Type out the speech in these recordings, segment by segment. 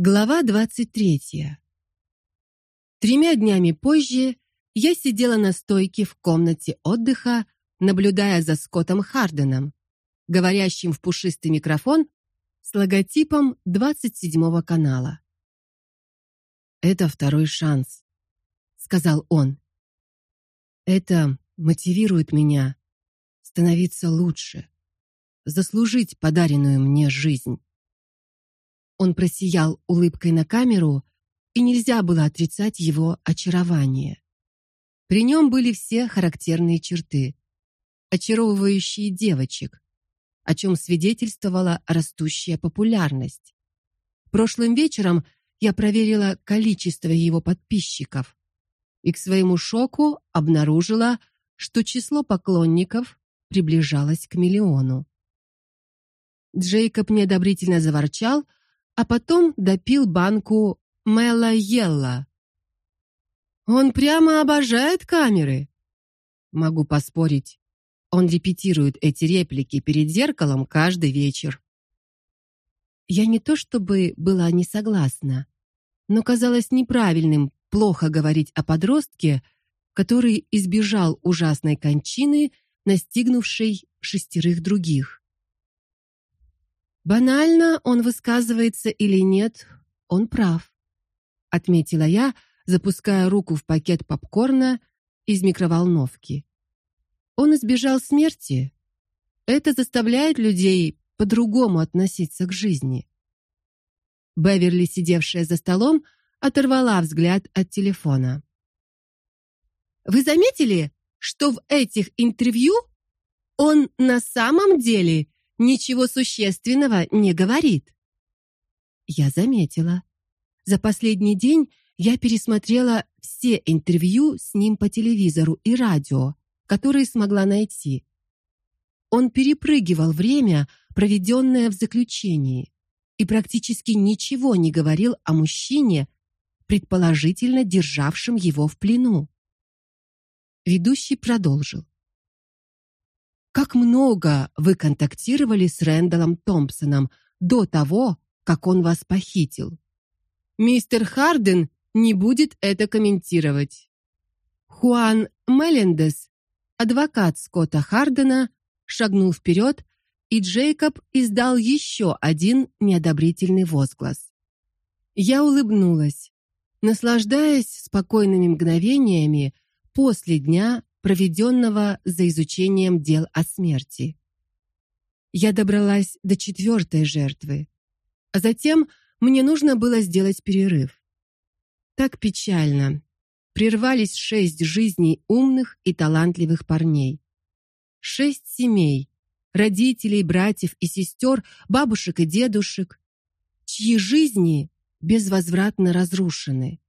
Глава двадцать третья. Тремя днями позже я сидела на стойке в комнате отдыха, наблюдая за Скоттом Харденом, говорящим в пушистый микрофон с логотипом 27-го канала. Это второй шанс, сказал он. Это мотивирует меня становиться лучше, заслужить подаренную мне жизнь. Он просиял улыбкой на камеру, и нельзя было отрицать его очарование. При нем были все характерные черты, очаровывающие девочек, о чем свидетельствовала растущая популярность. Прошлым вечером я проверила количество его подписчиков и к своему шоку обнаружила, что число поклонников приближалось к миллиону. Джейкоб неодобрительно заворчал, а потом допил банку Мела Йелла. Он прямо обожает камеры. Могу поспорить. Он репетирует эти реплики перед зеркалом каждый вечер. Я не то чтобы была не согласна, но казалось неправильным плохо говорить о подростке, который избежал ужасной кончины, настигнувшей шестерых других. Банально он высказывается или нет, он прав, отметила я, запуская руку в пакет попкорна из микроволновки. Он избежал смерти. Это заставляет людей по-другому относиться к жизни. Беверли, сидевшая за столом, оторвала взгляд от телефона. Вы заметили, что в этих интервью он на самом деле ничего существенного не говорит. Я заметила. За последний день я пересмотрела все интервью с ним по телевизору и радио, которые смогла найти. Он перепрыгивал время, проведенное в заключении, и практически ничего не говорил о мужчине, предположительно державшем его в плену. Ведущий продолжил. Как много вы контактировали с Рэндаллом Томпсоном до того, как он вас похитил? Мистер Харден не будет это комментировать. Хуан Мелендес, адвокат Скотта Хардена, шагнул вперед, и Джейкоб издал еще один неодобрительный возглас. Я улыбнулась, наслаждаясь спокойными мгновениями после дня, проведенного за изучением дел о смерти. Я добралась до четвертой жертвы, а затем мне нужно было сделать перерыв. Так печально. Прервались шесть жизней умных и талантливых парней. Шесть семей, родителей, братьев и сестер, бабушек и дедушек, чьи жизни безвозвратно разрушены.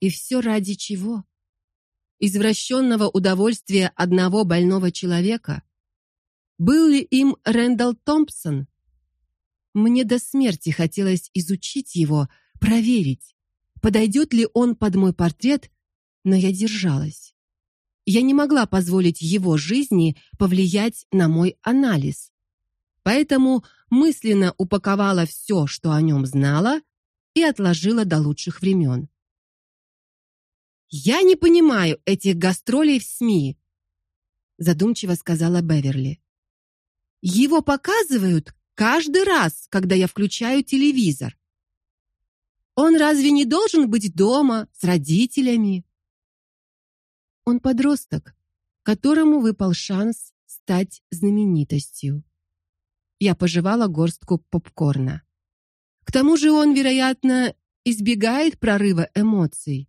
И все ради чего? Извращенного удовольствия одного больного человека? Был ли им Рэндалл Томпсон? Мне до смерти хотелось изучить его, проверить, подойдет ли он под мой портрет, но я держалась. Я не могла позволить его жизни повлиять на мой анализ. Поэтому мысленно упаковала все, что о нем знала, и отложила до лучших времен. Я не понимаю этих гастролей в СМИ, задумчиво сказала Беверли. Его показывают каждый раз, когда я включаю телевизор. Он разве не должен быть дома с родителями? Он подросток, которому выпал шанс стать знаменитостью. Я пожевала горстку попкорна. К тому же он, вероятно, избегает прорыва эмоций.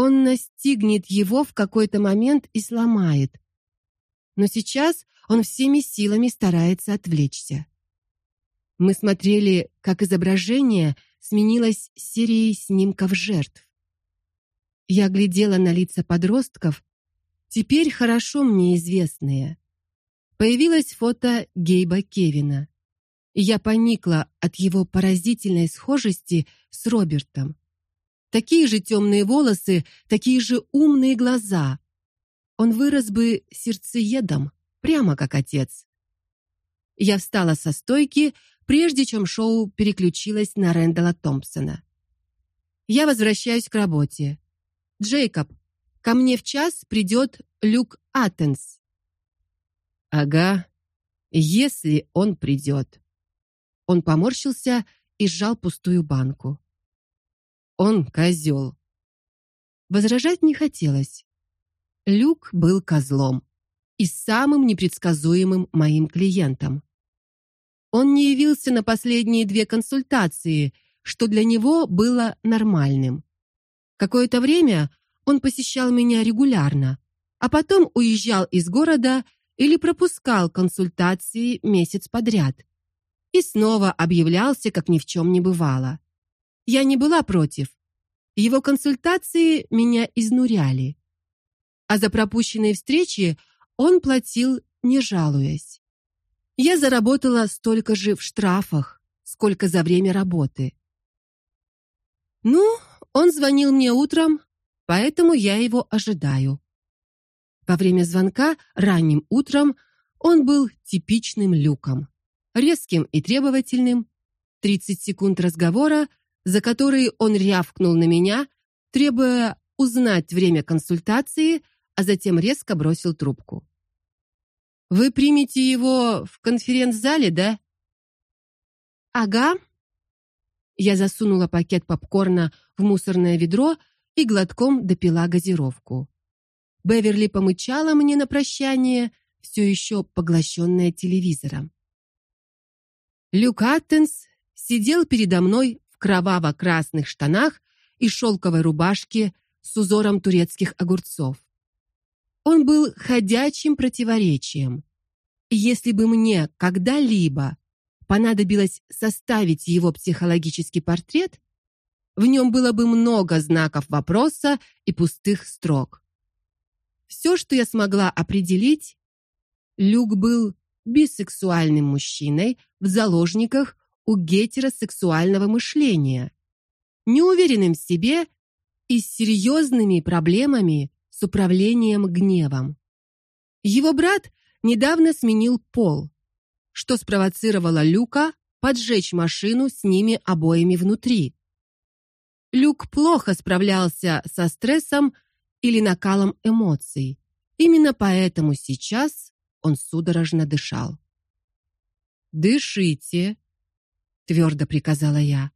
Он настигнет его в какой-то момент и сломает. Но сейчас он всеми силами старается отвлечься. Мы смотрели, как изображение сменилось серией снимков жертв. Я глядела на лица подростков, теперь хорошо мне известные. Появилось фото Гейба Кевина. И я поникла от его поразительной схожести с Робертом. Такие же темные волосы, такие же умные глаза. Он вырос бы сердцеедом, прямо как отец. Я встала со стойки, прежде чем шоу переключилось на Рэндала Томпсона. Я возвращаюсь к работе. Джейкоб, ко мне в час придет Люк Аттенс. Ага. Если он придет. Он поморщился и сжал пустую банку. Он козел. Возражать не хотелось. Люк был козлом и самым непредсказуемым моим клиентом. Он не явился на последние две консультации, что для него было нормальным. Какое-то время он посещал меня регулярно, а потом уезжал из города или пропускал консультации месяц подряд и снова объявлялся, как ни в чем не бывало. Я не была против. Его консультации меня изнуряли. А за пропущенные встречи он платил, не жалуясь. Я заработала столько же в штрафах, сколько за время работы. Ну, он звонил мне утром, поэтому я его ожидаю. Во время звонка ранним утром он был типичным люком, резким и требовательным. 30 секунд разговора, за которые он рявкнул на меня, требуя узнать время консультации, а затем резко бросил трубку. Вы примете его в конференц-зале, да? Ага. Я засунула пакет попкорна в мусорное ведро и глотком допила газировку. Беверли помычала мне на прощание, все еще поглощенная телевизором. Люк Аттенс сидел передо мной кроваво-красных штанах и шелковой рубашке с узором турецких огурцов. Он был ходячим противоречием. Если бы мне когда-либо понадобилось составить его психологический портрет, в нем было бы много знаков вопроса и пустых строк. Все, что я смогла определить, Люк был бисексуальным мужчиной в заложниках у гетеросексуального мышления, неуверенным в себе и с серьезными проблемами с управлением гневом. Его брат недавно сменил пол, что спровоцировало Люка поджечь машину с ними обоими внутри. Люк плохо справлялся со стрессом или накалом эмоций. Именно поэтому сейчас он судорожно дышал. Дышите, твердо приказала я.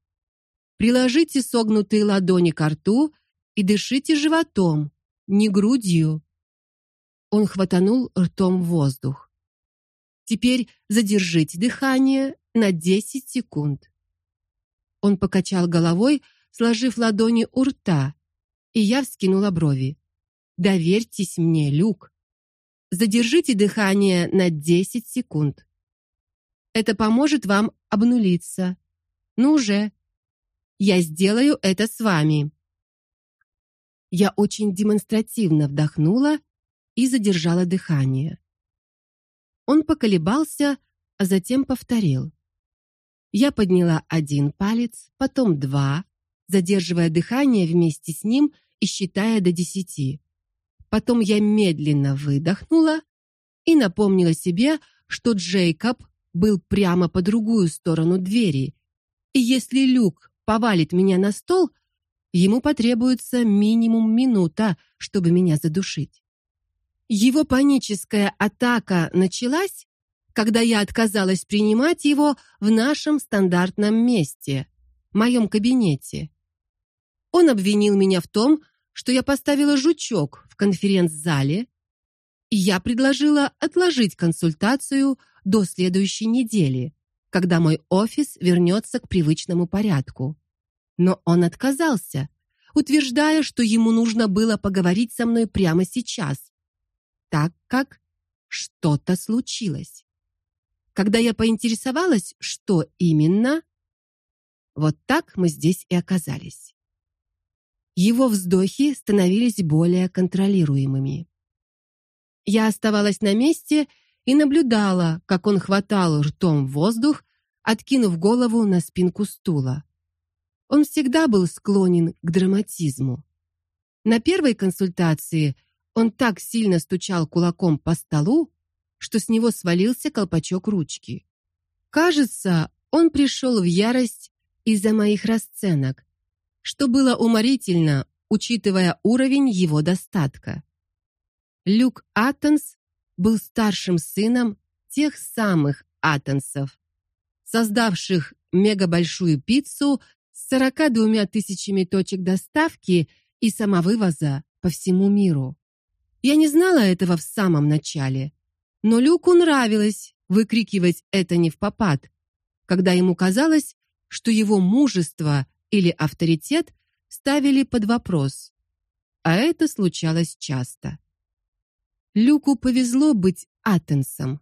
Приложите согнутые ладони к рту и дышите животом, не грудью. Он хватанул ртом воздух. Теперь задержите дыхание на 10 секунд. Он покачал головой, сложив ладони у рта, и я вскинула брови. Доверьтесь мне, Люк. Задержите дыхание на 10 секунд. Это поможет вам обнулиться. Ну же. Я сделаю это с вами. Я очень демонстративно вдохнула и задержала дыхание. Он поколебался, а затем повторил. Я подняла один палец, потом два, задерживая дыхание вместе с ним и считая до десяти. Потом я медленно выдохнула и напомнила себе, что Джейкоб был прямо по другую сторону двери. И если Люк повалит меня на стол, Ему потребуется минимум минута, чтобы меня задушить. Его паническая атака началась, когда я отказалась принимать его в нашем стандартном месте, моем кабинете. Он обвинил меня в том, что я поставила жучок в конференц-зале, и я предложила отложить консультацию до следующей недели, когда мой офис вернется к привычному порядку но он отказался, утверждая, что ему нужно было поговорить со мной прямо сейчас, так как что-то случилось. Когда я поинтересовалась, что именно, вот так мы здесь и оказались. Его вздохи становились более контролируемыми. Я оставалась на месте и наблюдала, как он хватал ртом воздух, откинув голову на спинку стула. Он всегда был склонен к драматизму. На первой консультации он так сильно стучал кулаком по столу, что с него свалился колпачок ручки. Кажется, Он пришел в ярость из-за моих расценок, что было уморительно, учитывая уровень его достатка. Люк Аттенс был старшим сыном тех самых Аттенсов, создавших мегабольшую пиццу с 42 тысячами точек доставки и самовывоза по всему миру. Я не знала этого в самом начале, но Люку нравилось выкрикивать это не в попад, когда ему казалось, что его мужество или авторитет ставили под вопрос. А это случалось часто. Люку повезло быть Аттенсом,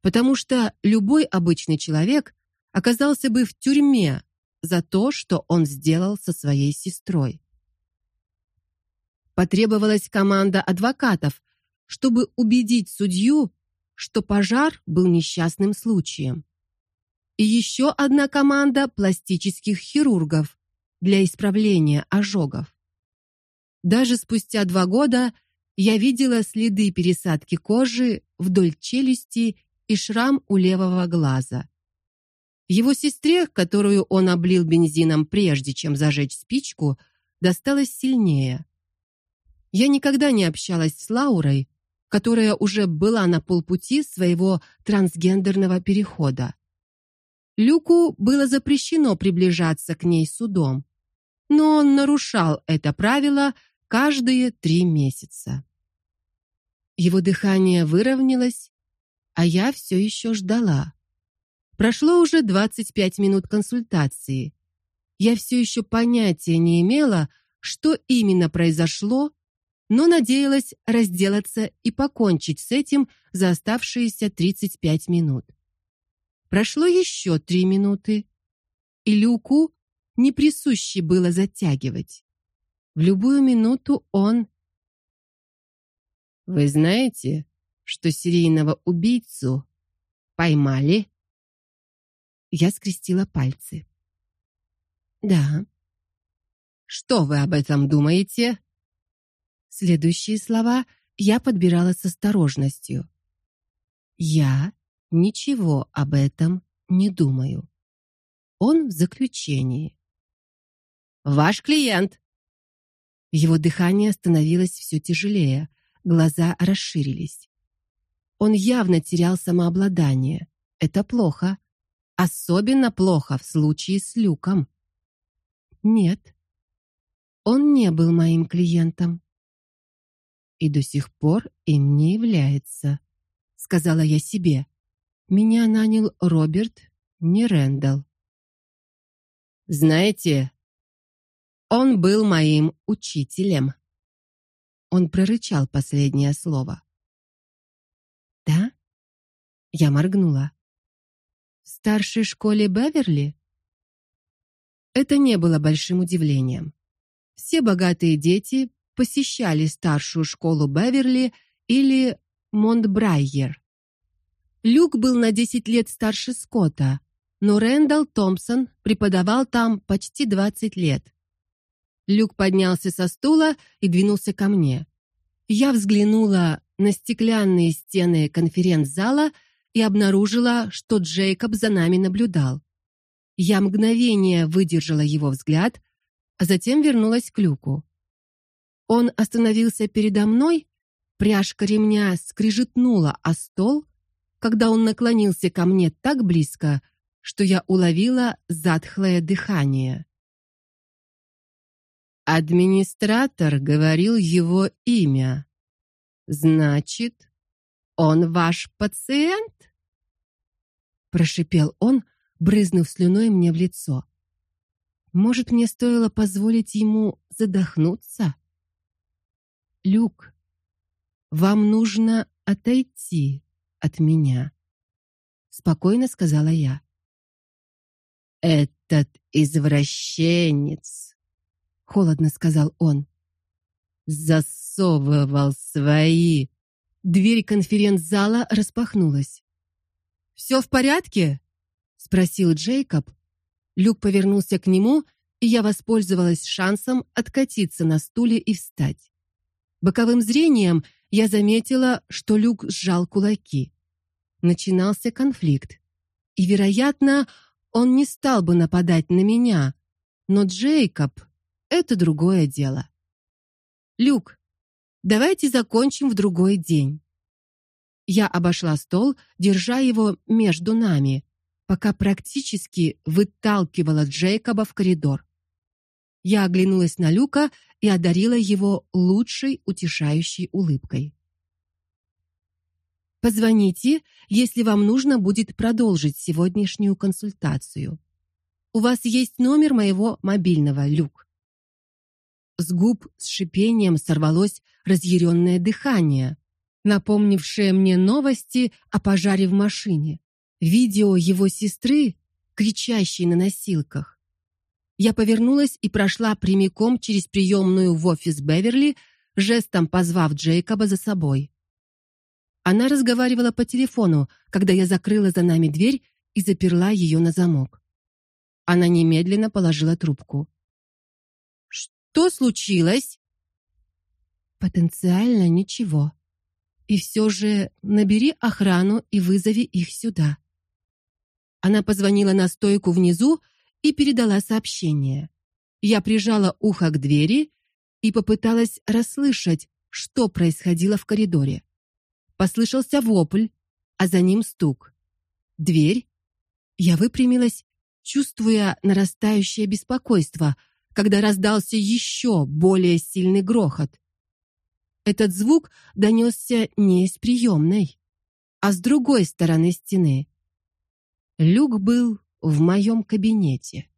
потому что любой обычный человек оказался бы в тюрьме за то, что он сделал со своей сестрой. Потребовалась команда адвокатов, чтобы убедить судью, что пожар был несчастным случаем. И еще одна команда пластических хирургов для исправления ожогов. Даже спустя два года я видела следы пересадки кожи вдоль челюсти и шрам у левого глаза. Его сестре, которую он облил бензином прежде, чем зажечь спичку, досталось сильнее. Я никогда не общалась с Лаурой, которая уже была на полпути своего трансгендерного перехода. Люку было запрещено приближаться к ней судом, но он нарушал это правило каждые три месяца. Его дыхание выровнялось, а я все еще ждала. Прошло уже 25 минут консультации. Я все еще понятия не имела, что именно произошло, но надеялась разделаться и покончить с этим за оставшиеся 35 минут. Прошло еще три минуты, и Люку не присуще было затягивать. В любую минуту он Вы знаете, что серийного убийцу поймали? Я скрестила пальцы. Да. Что вы об этом думаете? Следующие слова я подбирала с осторожностью. Я ничего об этом не думаю. Он в заключении. Ваш клиент. Его дыхание становилось все тяжелее, глаза расширились. Он явно терял самообладание. Это плохо. Особенно плохо в случае с Люком. Нет. Он не был моим клиентом и до сих пор им не является, сказала я себе. Меня нанял Роберт, не Рэндалл. Знаете, он был моим учителем. Он прорычал последнее слово. Да? Я моргнула. В старшей школе Беверли? Это не было большим удивлением. Все богатые дети посещали старшую школу Беверли или Монтбрайер. Люк был на 10 лет старше Скотта, но Рэндалл Томпсон преподавал там почти 20 лет. Люк поднялся со стула и двинулся ко мне. Я взглянула на стеклянные стены конференц-зала и обнаружила, что Джейкоб за нами наблюдал. Я мгновение выдержала его взгляд, а затем вернулась к Люку. Он остановился передо мной, пряжка ремня скрижетнула о стол, когда он наклонился ко мне так близко, что я уловила затхлое дыхание. Администратор говорил его имя. Значит, он ваш пациент? прошипел он, брызнув слюной мне в лицо. Может, мне стоило позволить ему задохнуться? Люк, вам нужно отойти от меня, спокойно сказала я. Этот извращенец, холодно сказал он, засовывал свои. Дверь конференц-зала распахнулась. «Все в порядке? спросил Джейкоб. Люк повернулся к нему, и я воспользовалась шансом откатиться на стуле и встать. Боковым зрением я заметила, что Люк сжал кулаки. Начинался конфликт. И, вероятно, он не стал бы нападать на меня, но Джейкоб это другое дело. Люк, давайте закончим в другой день. Я обошла стол, держа его между нами, пока практически выталкивала Джейкоба в коридор. Я оглянулась на Люка и одарила его лучшей утешающей улыбкой. Позвоните, если вам нужно будет продолжить сегодняшнюю консультацию. У вас есть номер моего мобильного, Люк. С губ с шипением сорвалось разъяренное дыхание, напомнившее мне новости о пожаре в машине. Видео его сестры, кричащей на носилках. Я повернулась и прошла прямиком через приемную в офис Беверли, жестом позвав Джейкоба за собой. Она разговаривала по телефону, когда я закрыла за нами дверь и заперла ее на замок. Она немедленно положила трубку. Что случилось? Потенциально ничего. И все же набери охрану и вызови их сюда. Она позвонила на стойку внизу и передала сообщение. Я прижала ухо к двери и попыталась расслышать, что происходило в коридоре. Послышался вопль, а за ним стук. Дверь. Я выпрямилась, чувствуя нарастающее беспокойство, когда раздался еще более сильный грохот. Этот звук донесся не из приемной, а с другой стороны стены. Люк был в моем кабинете.